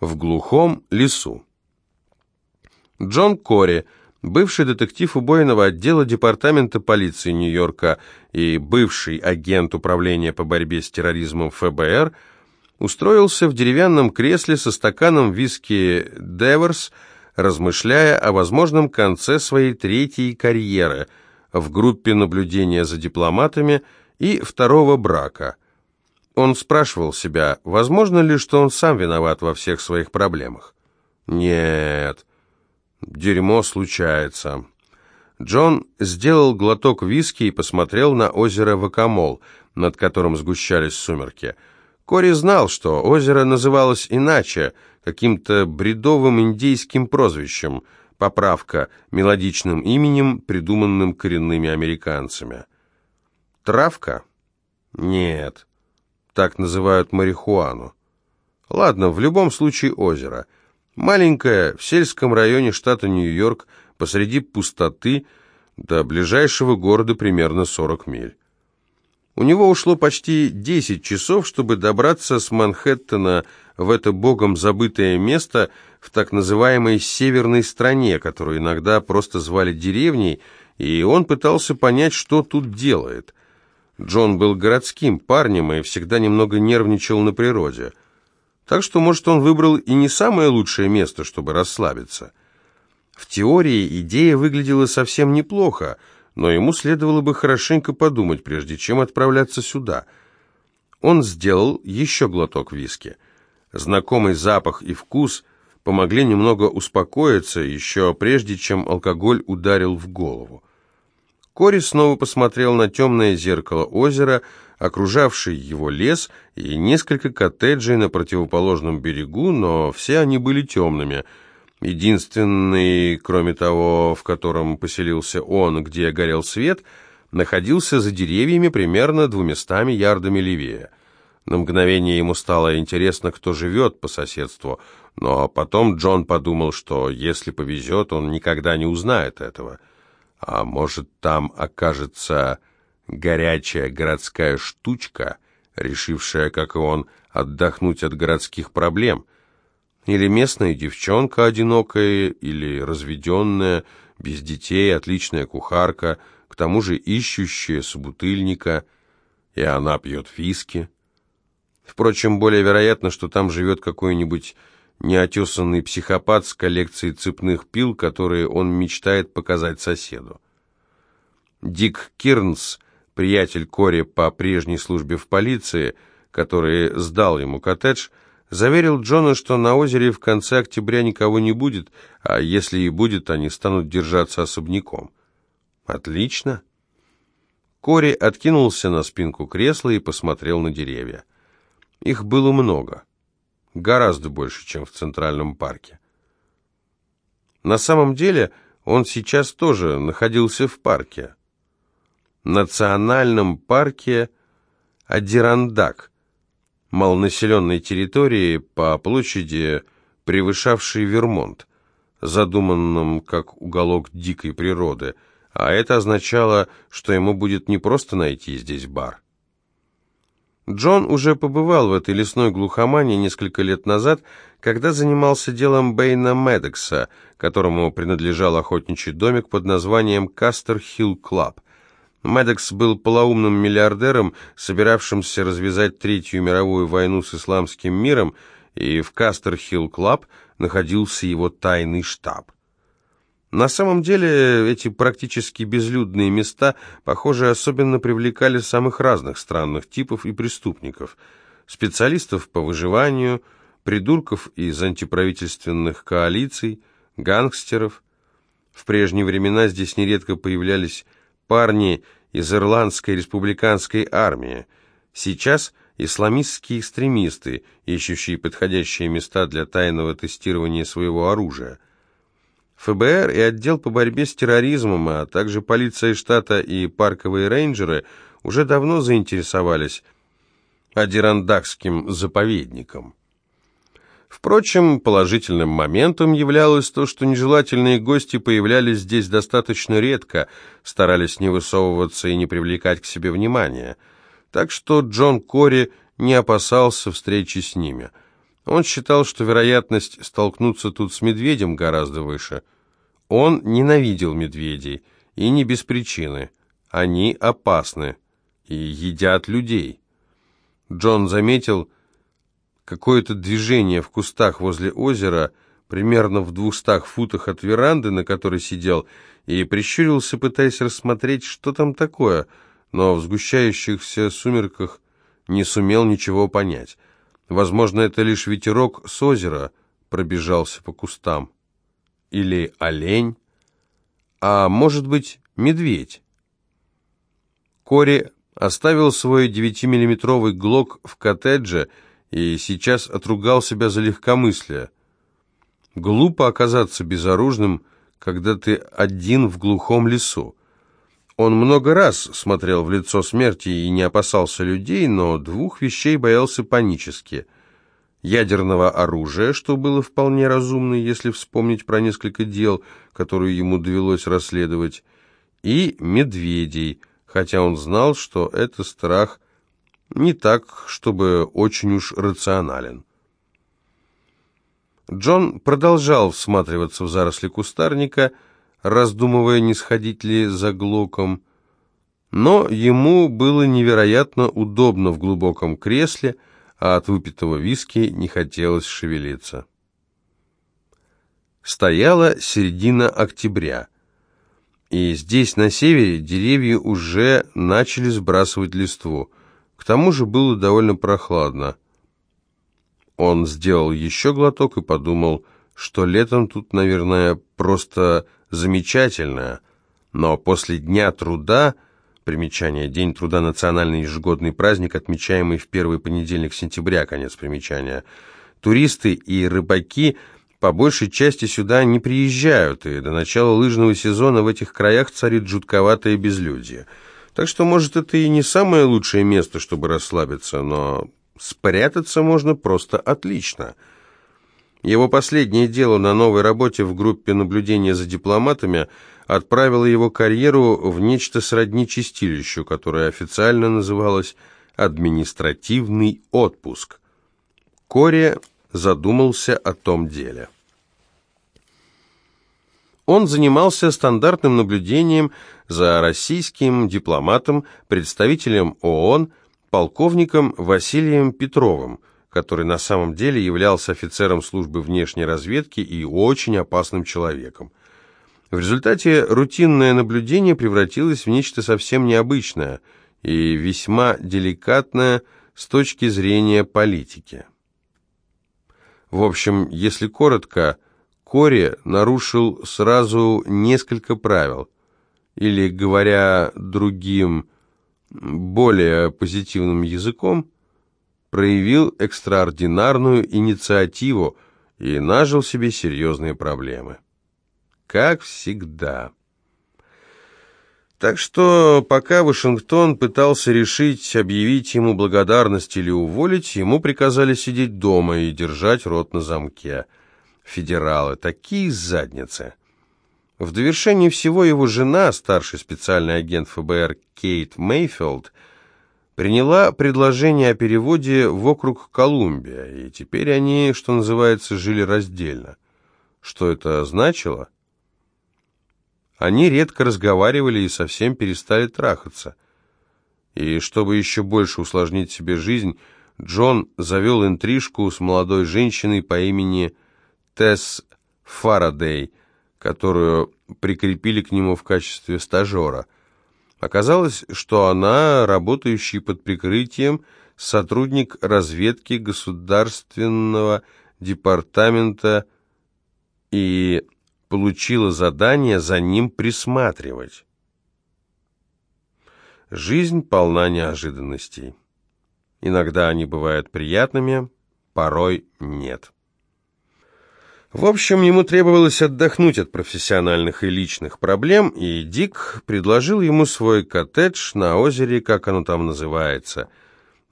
В глухом лесу. Джон Кори, бывший детектив убойного отдела Департамента полиции Нью-Йорка и бывший агент Управления по борьбе с терроризмом ФБР, устроился в деревянном кресле со стаканом виски «Деверс», размышляя о возможном конце своей третьей карьеры в группе наблюдения за дипломатами и второго брака. Он спрашивал себя, возможно ли, что он сам виноват во всех своих проблемах. Нет, дерьмо случается. Джон сделал глоток виски и посмотрел на озеро Вакамол, над которым сгущались сумерки. Кори знал, что озеро называлось иначе, каким-то бредовым индейским прозвищем, поправка, мелодичным именем, придуманным коренными американцами. Травка? Нет, так называют марихуану. Ладно, в любом случае озеро. Маленькое, в сельском районе штата Нью-Йорк, посреди пустоты, до ближайшего города примерно 40 миль. У него ушло почти 10 часов, чтобы добраться с Манхэттена в это богом забытое место в так называемой «северной стране», которую иногда просто звали деревней, и он пытался понять, что тут делает. Джон был городским парнем и всегда немного нервничал на природе. Так что, может, он выбрал и не самое лучшее место, чтобы расслабиться. В теории идея выглядела совсем неплохо – но ему следовало бы хорошенько подумать, прежде чем отправляться сюда. Он сделал еще глоток виски. Знакомый запах и вкус помогли немного успокоиться, еще прежде чем алкоголь ударил в голову. Кори снова посмотрел на темное зеркало озера, окружавший его лес и несколько коттеджей на противоположном берегу, но все они были темными – Единственный, кроме того, в котором поселился он, где горел свет, находился за деревьями примерно двумястами ярдами левее. На мгновение ему стало интересно, кто живет по соседству, но потом Джон подумал, что если повезет, он никогда не узнает этого. А может, там окажется горячая городская штучка, решившая, как и он, отдохнуть от городских проблем — или местная девчонка одинокая, или разведенная, без детей, отличная кухарка, к тому же ищущая собутыльника, и она пьет виски. Впрочем, более вероятно, что там живет какой-нибудь неотесанный психопат с коллекцией цепных пил, которые он мечтает показать соседу. Дик Кирнс, приятель Кори по прежней службе в полиции, который сдал ему коттедж, заверил Джона, что на озере в конце октября никого не будет, а если и будет, они станут держаться особняком. Отлично. Кори откинулся на спинку кресла и посмотрел на деревья. Их было много. Гораздо больше, чем в Центральном парке. На самом деле он сейчас тоже находился в парке. Национальном парке Адирандак – малонаселенной территории по площади, превышавшей Вермонт, задуманном как уголок дикой природы, а это означало, что ему будет не просто найти здесь бар. Джон уже побывал в этой лесной глухомане несколько лет назад, когда занимался делом Бэйна Медекса, которому принадлежал охотничий домик под названием Кастер-Хилл-Клаб. Медекс был полоумным миллиардером, собиравшимся развязать Третью мировую войну с исламским миром, и в Кастер-Хилл-Клаб находился его тайный штаб. На самом деле эти практически безлюдные места, похоже, особенно привлекали самых разных странных типов и преступников, специалистов по выживанию, придурков из антиправительственных коалиций, гангстеров. В прежние времена здесь нередко появлялись парни из Ирландской республиканской армии. Сейчас исламистские экстремисты, ищущие подходящие места для тайного тестирования своего оружия. ФБР и отдел по борьбе с терроризмом, а также полиция штата и парковые рейнджеры уже давно заинтересовались Адирандакским заповедником. Впрочем, положительным моментом являлось то, что нежелательные гости появлялись здесь достаточно редко, старались не высовываться и не привлекать к себе внимания. Так что Джон Кори не опасался встречи с ними. Он считал, что вероятность столкнуться тут с медведем гораздо выше. Он ненавидел медведей, и не без причины. Они опасны и едят людей. Джон заметил какое-то движение в кустах возле озера, примерно в двухстах футах от веранды, на которой сидел, и прищурился, пытаясь рассмотреть, что там такое, но в сгущающихся сумерках не сумел ничего понять. Возможно, это лишь ветерок с озера пробежался по кустам. Или олень. А может быть, медведь. Кори оставил свой девятимиллиметровый глок в коттедже и сейчас отругал себя за легкомыслие. Глупо оказаться безоружным, когда ты один в глухом лесу. Он много раз смотрел в лицо смерти и не опасался людей, но двух вещей боялся панически. Ядерного оружия, что было вполне разумно, если вспомнить про несколько дел, которые ему довелось расследовать, и медведей, хотя он знал, что это страх не так, чтобы очень уж рационален. Джон продолжал всматриваться в заросли кустарника, раздумывая, не сходить ли за глоком, но ему было невероятно удобно в глубоком кресле, а от выпитого виски не хотелось шевелиться. Стояла середина октября, и здесь, на севере, деревья уже начали сбрасывать листву. К тому же было довольно прохладно. Он сделал еще глоток и подумал, что летом тут, наверное, просто замечательное, но после Дня труда, примечание, День труда – национальный ежегодный праздник, отмечаемый в первый понедельник сентября, конец примечания, туристы и рыбаки по большей части сюда не приезжают, и до начала лыжного сезона в этих краях царит жутковатое безлюдье. Так что, может, это и не самое лучшее место, чтобы расслабиться, но спрятаться можно просто отлично – его последнее дело на новой работе в группе наблюдения за дипломатами отправило его карьеру в нечто сродни чистилищу, которое официально называлось «административный отпуск». Кори задумался о том деле. Он занимался стандартным наблюдением за российским дипломатом, представителем ООН, полковником Василием Петровым – который на самом деле являлся офицером службы внешней разведки и очень опасным человеком. В результате рутинное наблюдение превратилось в нечто совсем необычное и весьма деликатное с точки зрения политики. В общем, если коротко, Кори нарушил сразу несколько правил, или, говоря другим, более позитивным языком, проявил экстраординарную инициативу и нажил себе серьезные проблемы. Как всегда. Так что, пока Вашингтон пытался решить, объявить ему благодарность или уволить, ему приказали сидеть дома и держать рот на замке. Федералы, такие задницы. В довершении всего его жена, старший специальный агент ФБР Кейт Мейфилд, приняла предложение о переводе в округ Колумбия, и теперь они, что называется, жили раздельно. Что это значило? Они редко разговаривали и совсем перестали трахаться. И чтобы еще больше усложнить себе жизнь, Джон завел интрижку с молодой женщиной по имени Тесс Фарадей, которую прикрепили к нему в качестве стажера – Оказалось, что она, работающий под прикрытием, сотрудник разведки Государственного департамента и получила задание за ним присматривать. Жизнь полна неожиданностей. Иногда они бывают приятными, порой нет. В общем, ему требовалось отдохнуть от профессиональных и личных проблем, и Дик предложил ему свой коттедж на озере, как оно там называется.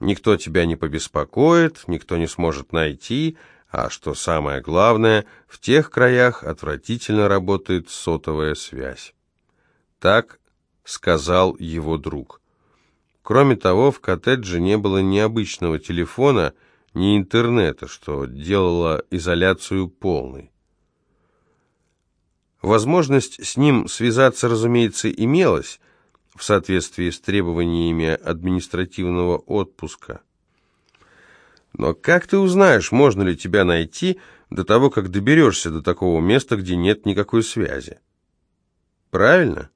Никто тебя не побеспокоит, никто не сможет найти, а что самое главное, в тех краях отвратительно работает сотовая связь. Так сказал его друг. Кроме того, в коттедже не было ни обычного телефона, интернета, что делало изоляцию полной. Возможность с ним связаться, разумеется, имелась в соответствии с требованиями административного отпуска. Но как ты узнаешь, можно ли тебя найти до того, как доберешься до такого места, где нет никакой связи? Правильно?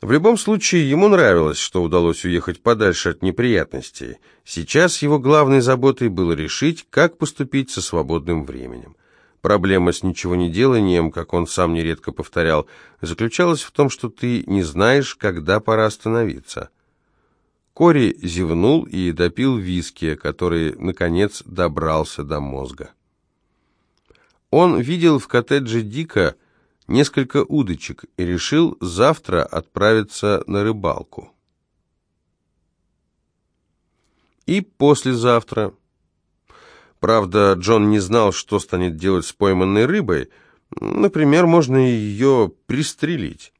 В любом случае, ему нравилось, что удалось уехать подальше от неприятностей. Сейчас его главной заботой было решить, как поступить со свободным временем. Проблема с ничего не деланием, как он сам нередко повторял, заключалась в том, что ты не знаешь, когда пора остановиться. Кори зевнул и допил виски, который, наконец, добрался до мозга. Он видел в коттедже Дика несколько удочек и решил завтра отправиться на рыбалку. И послезавтра Правда, Джон не знал, что станет делать с пойманной рыбой. Например, можно ее пристрелить.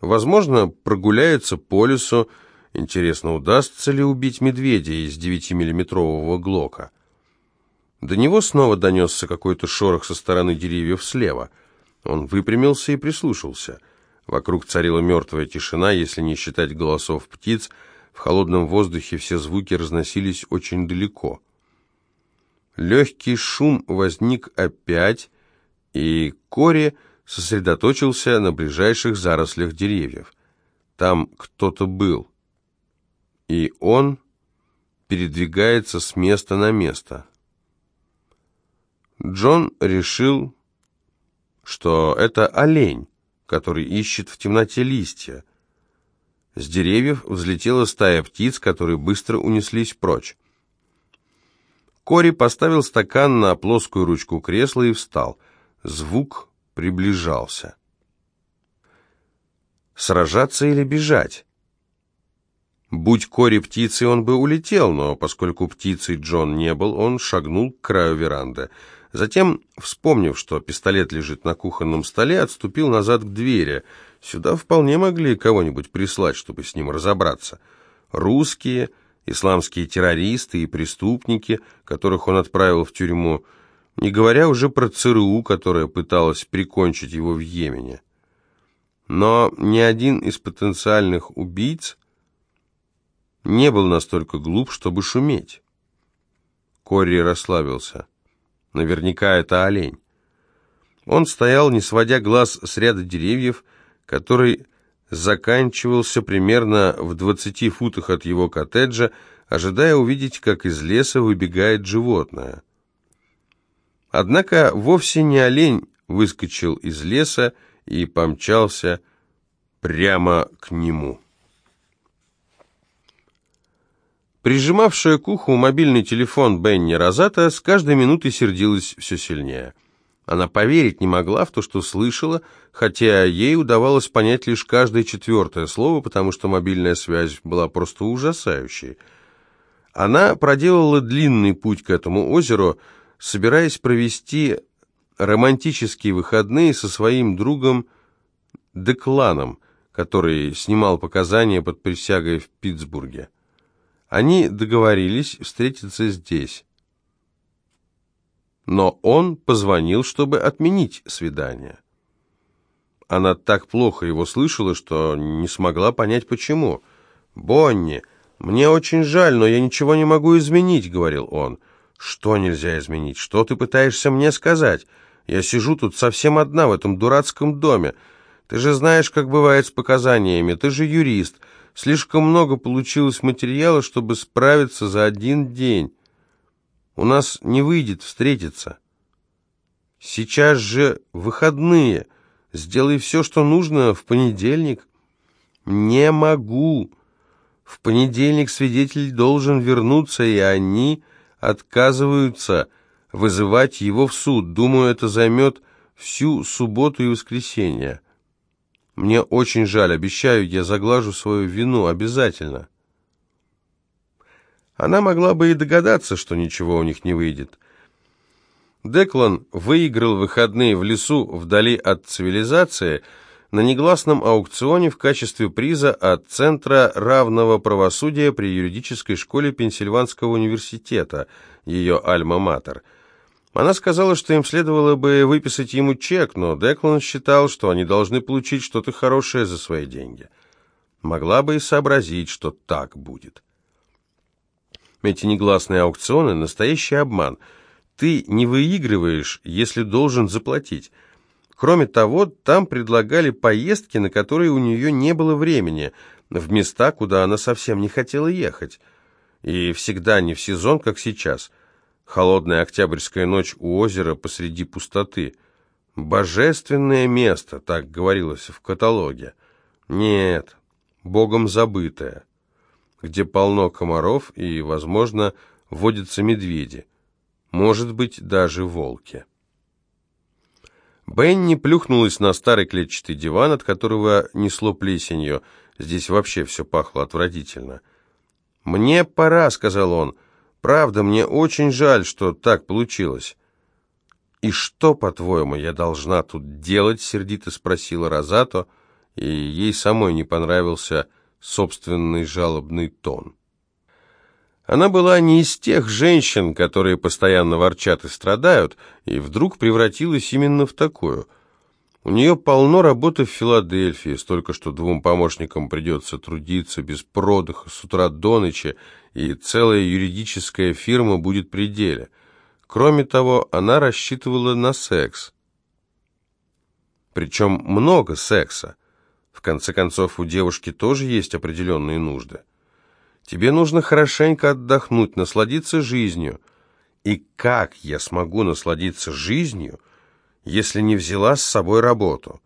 Возможно, прогуляется по лесу. Интересно, удастся ли убить медведя из 9-миллиметрового глока? До него снова донесся какой-то шорох со стороны деревьев слева. Он выпрямился и прислушался. Вокруг царила мертвая тишина, если не считать голосов птиц. В холодном воздухе все звуки разносились очень далеко. Легкий шум возник опять, и Кори сосредоточился на ближайших зарослях деревьев. Там кто-то был, и он передвигается с места на место. Джон решил, что это олень, который ищет в темноте листья. С деревьев взлетела стая птиц, которые быстро унеслись прочь. Кори поставил стакан на плоскую ручку кресла и встал. Звук приближался. Сражаться или бежать? Будь Кори птицей, он бы улетел, но поскольку птицей Джон не был, он шагнул к краю веранды. Затем, вспомнив, что пистолет лежит на кухонном столе, отступил назад к двери. Сюда вполне могли кого-нибудь прислать, чтобы с ним разобраться. Русские исламские террористы и преступники, которых он отправил в тюрьму, не говоря уже про ЦРУ, которая пыталась прикончить его в Йемене. Но ни один из потенциальных убийц не был настолько глуп, чтобы шуметь. Корри расслабился. Наверняка это олень. Он стоял, не сводя глаз с ряда деревьев, который заканчивался примерно в 20 футах от его коттеджа, ожидая увидеть, как из леса выбегает животное. Однако вовсе не олень выскочил из леса и помчался прямо к нему. Прижимавшая к уху мобильный телефон Бенни Розата с каждой минутой сердилась все сильнее – она поверить не могла в то, что слышала, хотя ей удавалось понять лишь каждое четвертое слово, потому что мобильная связь была просто ужасающей. Она проделала длинный путь к этому озеру, собираясь провести романтические выходные со своим другом Декланом, который снимал показания под присягой в Питтсбурге. Они договорились встретиться здесь но он позвонил, чтобы отменить свидание. Она так плохо его слышала, что не смогла понять, почему. «Бонни, мне очень жаль, но я ничего не могу изменить», — говорил он. «Что нельзя изменить? Что ты пытаешься мне сказать? Я сижу тут совсем одна в этом дурацком доме. Ты же знаешь, как бывает с показаниями. Ты же юрист. Слишком много получилось материала, чтобы справиться за один день». У нас не выйдет встретиться. Сейчас же выходные. Сделай все, что нужно в понедельник. Не могу. В понедельник свидетель должен вернуться, и они отказываются вызывать его в суд. Думаю, это займет всю субботу и воскресенье. Мне очень жаль, обещаю, я заглажу свою вину обязательно. Она могла бы и догадаться, что ничего у них не выйдет. Деклан выиграл выходные в лесу вдали от цивилизации, на негласном аукционе в качестве приза от Центра равного правосудия при юридической школе Пенсильванского университета, ее альма-матер. Она сказала, что им следовало бы выписать ему чек, но Деклан считал, что они должны получить что-то хорошее за свои деньги. Могла бы и сообразить, что так будет. Эти негласные аукционы – настоящий обман. Ты не выигрываешь, если должен заплатить – Кроме того, там предлагали поездки, на которые у нее не было времени, в места, куда она совсем не хотела ехать. И всегда не в сезон, как сейчас. Холодная октябрьская ночь у озера посреди пустоты. Божественное место, так говорилось в каталоге. Нет, богом забытое, где полно комаров и, возможно, водятся медведи. Может быть, даже волки. Бенни плюхнулась на старый клетчатый диван, от которого несло плесенью. Здесь вообще все пахло отвратительно. «Мне пора», — сказал он. «Правда, мне очень жаль, что так получилось». «И что, по-твоему, я должна тут делать?» — сердито спросила Розато, и ей самой не понравился собственный жалобный тон. Она была не из тех женщин, которые постоянно ворчат и страдают, и вдруг превратилась именно в такую. У нее полно работы в Филадельфии, столько, что двум помощникам придется трудиться без продыха с утра до ночи, и целая юридическая фирма будет при деле. Кроме того, она рассчитывала на секс. Причем много секса. В конце концов, у девушки тоже есть определенные нужды. Тебе нужно хорошенько отдохнуть, насладиться жизнью. И как я смогу насладиться жизнью, если не взяла с собой работу?»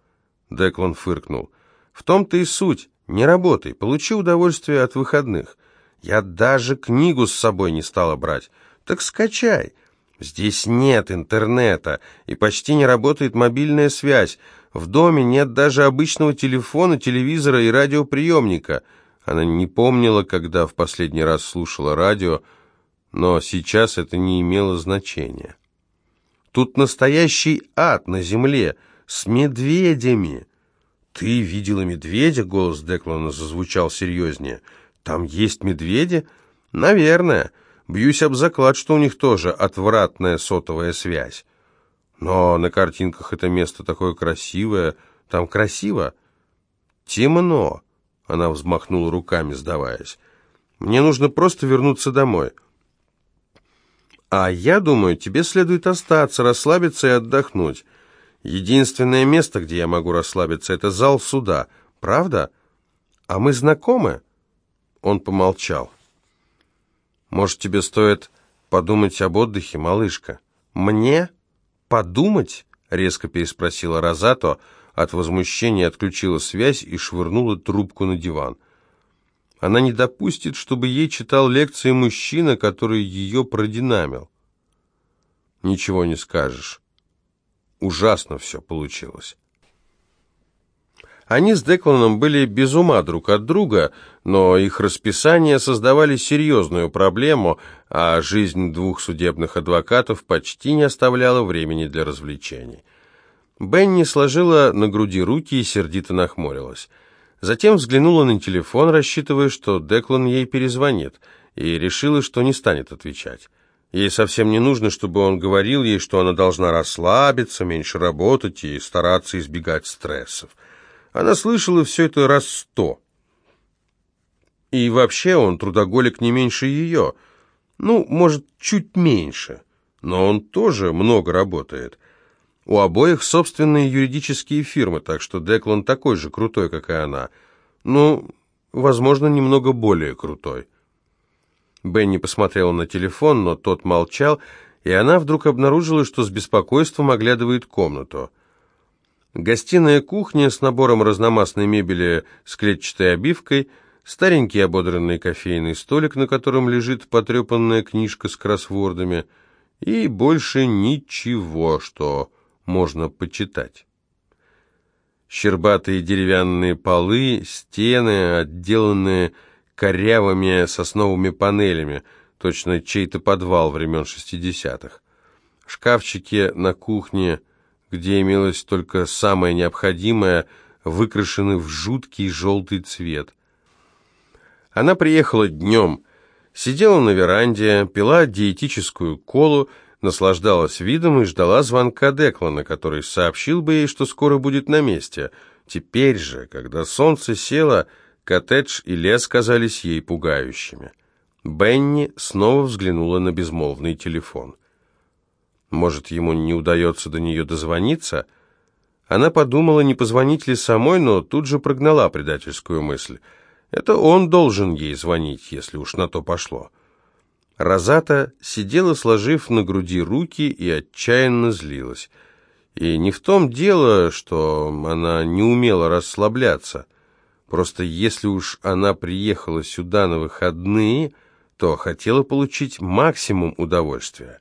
Деклан фыркнул. «В том-то и суть. Не работай, получи удовольствие от выходных. Я даже книгу с собой не стала брать. Так скачай. Здесь нет интернета, и почти не работает мобильная связь. В доме нет даже обычного телефона, телевизора и радиоприемника». Она не помнила, когда в последний раз слушала радио, но сейчас это не имело значения. Тут настоящий ад на земле, с медведями. «Ты видела медведя?» — голос Деклана зазвучал серьезнее. «Там есть медведи?» «Наверное. Бьюсь об заклад, что у них тоже отвратная сотовая связь. Но на картинках это место такое красивое. Там красиво. Темно. Она взмахнула руками, сдаваясь. «Мне нужно просто вернуться домой». «А я думаю, тебе следует остаться, расслабиться и отдохнуть. Единственное место, где я могу расслабиться, это зал суда. Правда? А мы знакомы?» Он помолчал. «Может, тебе стоит подумать об отдыхе, малышка?» «Мне? Подумать?» — резко переспросила Розато, — от возмущения отключила связь и швырнула трубку на диван. Она не допустит, чтобы ей читал лекции мужчина, который ее продинамил. Ничего не скажешь. Ужасно все получилось. Они с Декланом были без ума друг от друга, но их расписания создавали серьезную проблему, а жизнь двух судебных адвокатов почти не оставляла времени для развлечений. Бенни сложила на груди руки и сердито нахмурилась. Затем взглянула на телефон, рассчитывая, что Деклан ей перезвонит, и решила, что не станет отвечать. Ей совсем не нужно, чтобы он говорил ей, что она должна расслабиться, меньше работать и стараться избегать стрессов. Она слышала все это раз сто. И вообще он трудоголик не меньше ее. Ну, может, чуть меньше. Но он тоже много работает. У обоих собственные юридические фирмы, так что Деклан такой же крутой, как и она. Ну, возможно, немного более крутой. Бенни посмотрела на телефон, но тот молчал, и она вдруг обнаружила, что с беспокойством оглядывает комнату. Гостиная кухня с набором разномастной мебели с клетчатой обивкой, старенький ободранный кофейный столик, на котором лежит потрепанная книжка с кроссвордами, и больше ничего, что можно почитать. Щербатые деревянные полы, стены, отделанные корявыми сосновыми панелями, точно чей-то подвал времен шестидесятых. Шкафчики на кухне, где имелось только самое необходимое, выкрашены в жуткий желтый цвет. Она приехала днем, сидела на веранде, пила диетическую колу, наслаждалась видом и ждала звонка Деклана, который сообщил бы ей, что скоро будет на месте. Теперь же, когда солнце село, коттедж и лес казались ей пугающими. Бенни снова взглянула на безмолвный телефон. Может, ему не удается до нее дозвониться? Она подумала, не позвонить ли самой, но тут же прогнала предательскую мысль. Это он должен ей звонить, если уж на то пошло. Розата сидела, сложив на груди руки, и отчаянно злилась. И не в том дело, что она не умела расслабляться. Просто если уж она приехала сюда на выходные, то хотела получить максимум удовольствия.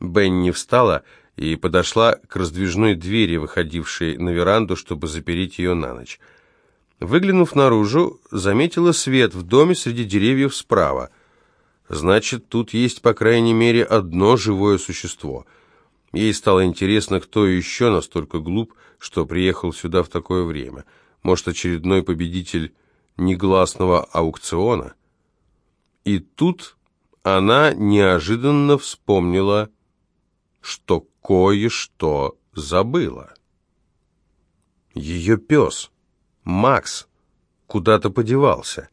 Бенни встала и подошла к раздвижной двери, выходившей на веранду, чтобы запереть ее на ночь. Выглянув наружу, заметила свет в доме среди деревьев справа – Значит, тут есть, по крайней мере, одно живое существо. Ей стало интересно, кто еще настолько глуп, что приехал сюда в такое время. Может, очередной победитель негласного аукциона? И тут она неожиданно вспомнила, что кое-что забыла. Ее пес, Макс, куда-то подевался.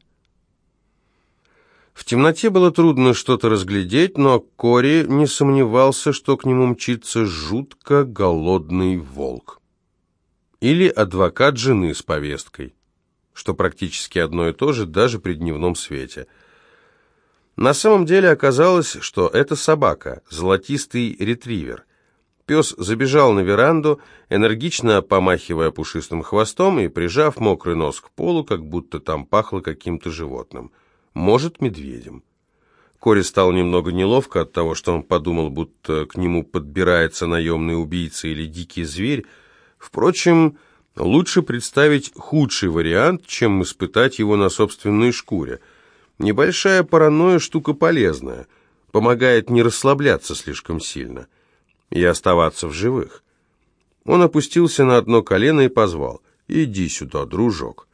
В темноте было трудно что-то разглядеть, но Кори не сомневался, что к нему мчится жутко голодный волк. Или адвокат жены с повесткой, что практически одно и то же даже при дневном свете. На самом деле оказалось, что это собака, золотистый ретривер. Пес забежал на веранду, энергично помахивая пушистым хвостом и прижав мокрый нос к полу, как будто там пахло каким-то животным – может, медведем. Коре стало немного неловко от того, что он подумал, будто к нему подбирается наемный убийца или дикий зверь. Впрочем, лучше представить худший вариант, чем испытать его на собственной шкуре. Небольшая паранойя штука полезная, помогает не расслабляться слишком сильно и оставаться в живых. Он опустился на одно колено и позвал «Иди сюда, дружок».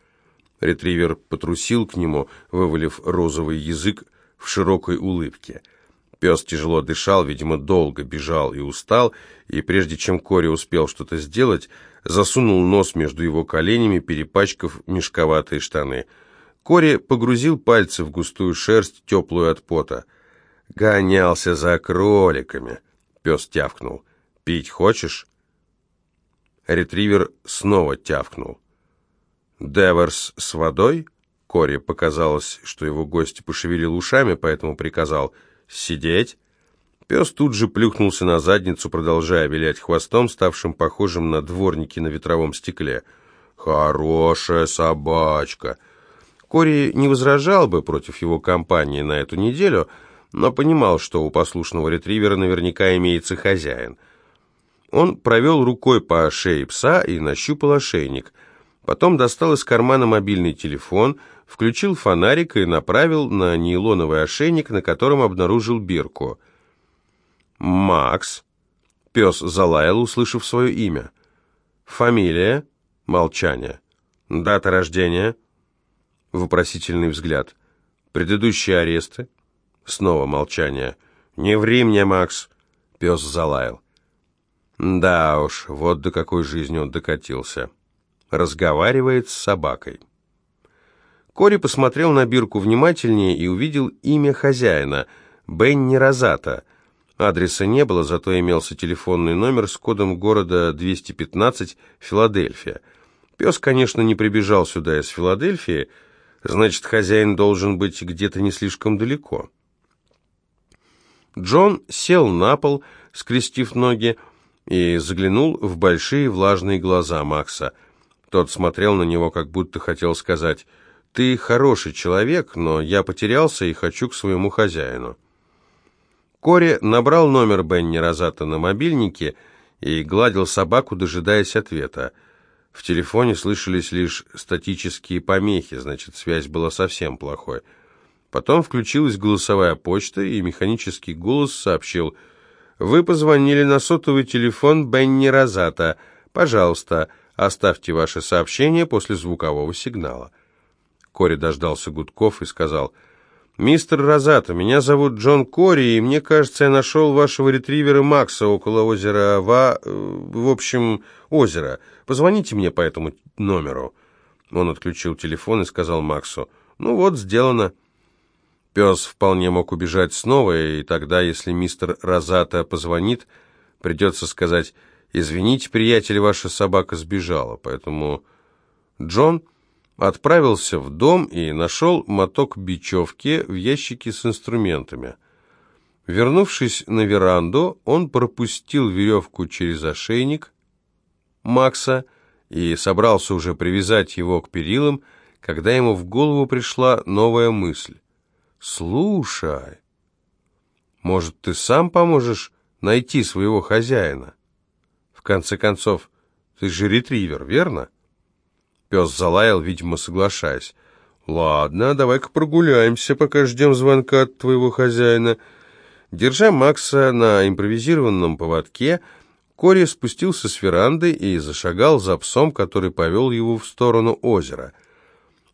Ретривер потрусил к нему, вывалив розовый язык в широкой улыбке. Пес тяжело дышал, видимо, долго бежал и устал, и прежде чем Кори успел что-то сделать, засунул нос между его коленями, перепачкав мешковатые штаны. Кори погрузил пальцы в густую шерсть, теплую от пота. «Гонялся за кроликами», — пес тявкнул. «Пить хочешь?» Ретривер снова тявкнул. Деверс с водой? Кори показалось, что его гость пошевелил ушами, поэтому приказал «сидеть». Пес тут же плюхнулся на задницу, продолжая вилять хвостом, ставшим похожим на дворники на ветровом стекле. «Хорошая собачка!» Кори не возражал бы против его компании на эту неделю, но понимал, что у послушного ретривера наверняка имеется хозяин. Он провел рукой по шее пса и нащупал ошейник – Потом достал из кармана мобильный телефон, включил фонарик и направил на нейлоновый ошейник, на котором обнаружил бирку. «Макс», — пес залаял, услышав свое имя. «Фамилия?» — молчание. «Дата рождения?» — вопросительный взгляд. «Предыдущие аресты?» Снова молчание. «Не ври мне, Макс!» — пес залаял. Да уж, вот до какой жизни он докатился разговаривает с собакой. Кори посмотрел на бирку внимательнее и увидел имя хозяина – Бенни Розата. Адреса не было, зато имелся телефонный номер с кодом города 215 Филадельфия. Пес, конечно, не прибежал сюда из Филадельфии, значит, хозяин должен быть где-то не слишком далеко. Джон сел на пол, скрестив ноги, и заглянул в большие влажные глаза Макса – тот смотрел на него, как будто хотел сказать, «Ты хороший человек, но я потерялся и хочу к своему хозяину». Кори набрал номер Бенни Розата на мобильнике и гладил собаку, дожидаясь ответа. В телефоне слышались лишь статические помехи, значит, связь была совсем плохой. Потом включилась голосовая почта, и механический голос сообщил «Вы позвонили на сотовый телефон Бенни Розата. Пожалуйста, Оставьте ваше сообщение после звукового сигнала». Кори дождался гудков и сказал, «Мистер Розата, меня зовут Джон Кори, и мне кажется, я нашел вашего ретривера Макса около озера Ва... Э, в общем, озера. Позвоните мне по этому номеру». Он отключил телефон и сказал Максу, «Ну вот, сделано». Пес вполне мог убежать снова, и тогда, если мистер Розата позвонит, придется сказать, «Извините, приятель, ваша собака сбежала». Поэтому Джон отправился в дом и нашел моток бечевки в ящике с инструментами. Вернувшись на веранду, он пропустил веревку через ошейник Макса и собрался уже привязать его к перилам, когда ему в голову пришла новая мысль. «Слушай, может, ты сам поможешь найти своего хозяина? Конце концов, ты же ретривер, верно?» Пес залаял, видимо, соглашаясь. «Ладно, давай-ка прогуляемся, пока ждем звонка от твоего хозяина». Держа Макса на импровизированном поводке, Кори спустился с веранды и зашагал за псом, который повел его в сторону озера.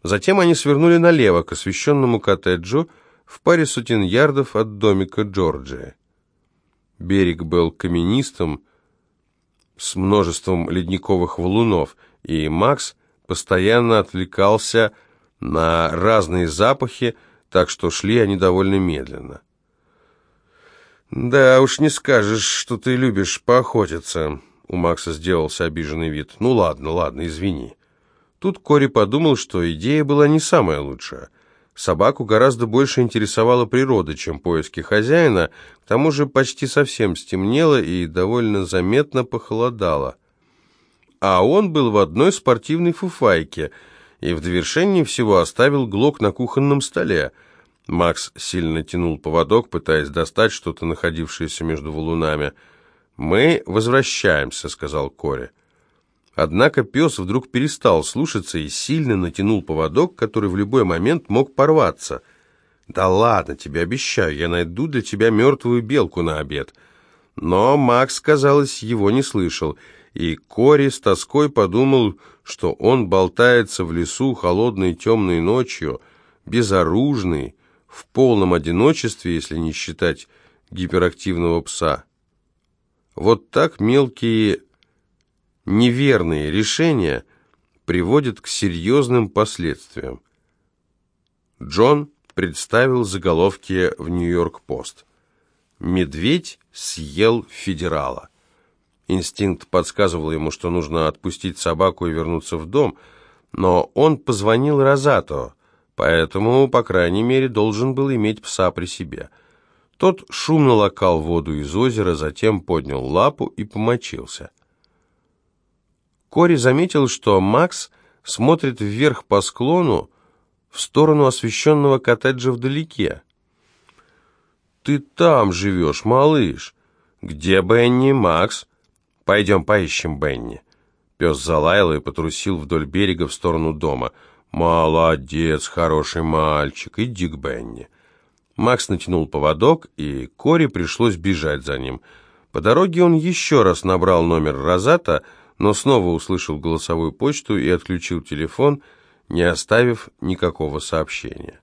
Затем они свернули налево к освещенному коттеджу, в паре сотен ярдов от домика Джорджии. Берег был каменистым, с множеством ледниковых валунов, и Макс постоянно отвлекался на разные запахи, так что шли они довольно медленно. «Да уж не скажешь, что ты любишь поохотиться», — у Макса сделался обиженный вид. «Ну ладно, ладно, извини». Тут Кори подумал, что идея была не самая лучшая — Собаку гораздо больше интересовала природа, чем поиски хозяина, к тому же почти совсем стемнело и довольно заметно похолодало. А он был в одной спортивной фуфайке и в довершении всего оставил глок на кухонном столе. Макс сильно тянул поводок, пытаясь достать что-то, находившееся между валунами. «Мы возвращаемся», — сказал Кори. Однако пес вдруг перестал слушаться и сильно натянул поводок, который в любой момент мог порваться. «Да ладно, тебе обещаю, я найду для тебя мертвую белку на обед». Но Макс, казалось, его не слышал, и Кори с тоской подумал, что он болтается в лесу холодной темной ночью, безоружный, в полном одиночестве, если не считать гиперактивного пса. Вот так мелкие неверные решения приводят к серьезным последствиям. Джон представил заголовки в «Нью-Йорк-Пост». «Медведь съел федерала». Инстинкт подсказывал ему, что нужно отпустить собаку и вернуться в дом, но он позвонил Розато, поэтому, по крайней мере, должен был иметь пса при себе. Тот шумно лакал воду из озера, затем поднял лапу и помочился. Кори заметил, что Макс смотрит вверх по склону в сторону освещенного коттеджа вдалеке. «Ты там живешь, малыш!» «Где Бенни, Макс?» «Пойдем поищем Бенни». Пес залаял и потрусил вдоль берега в сторону дома. «Молодец, хороший мальчик, иди к Бенни». Макс натянул поводок, и Кори пришлось бежать за ним. По дороге он еще раз набрал номер Розата, но снова услышал голосовую почту и отключил телефон, не оставив никакого сообщения.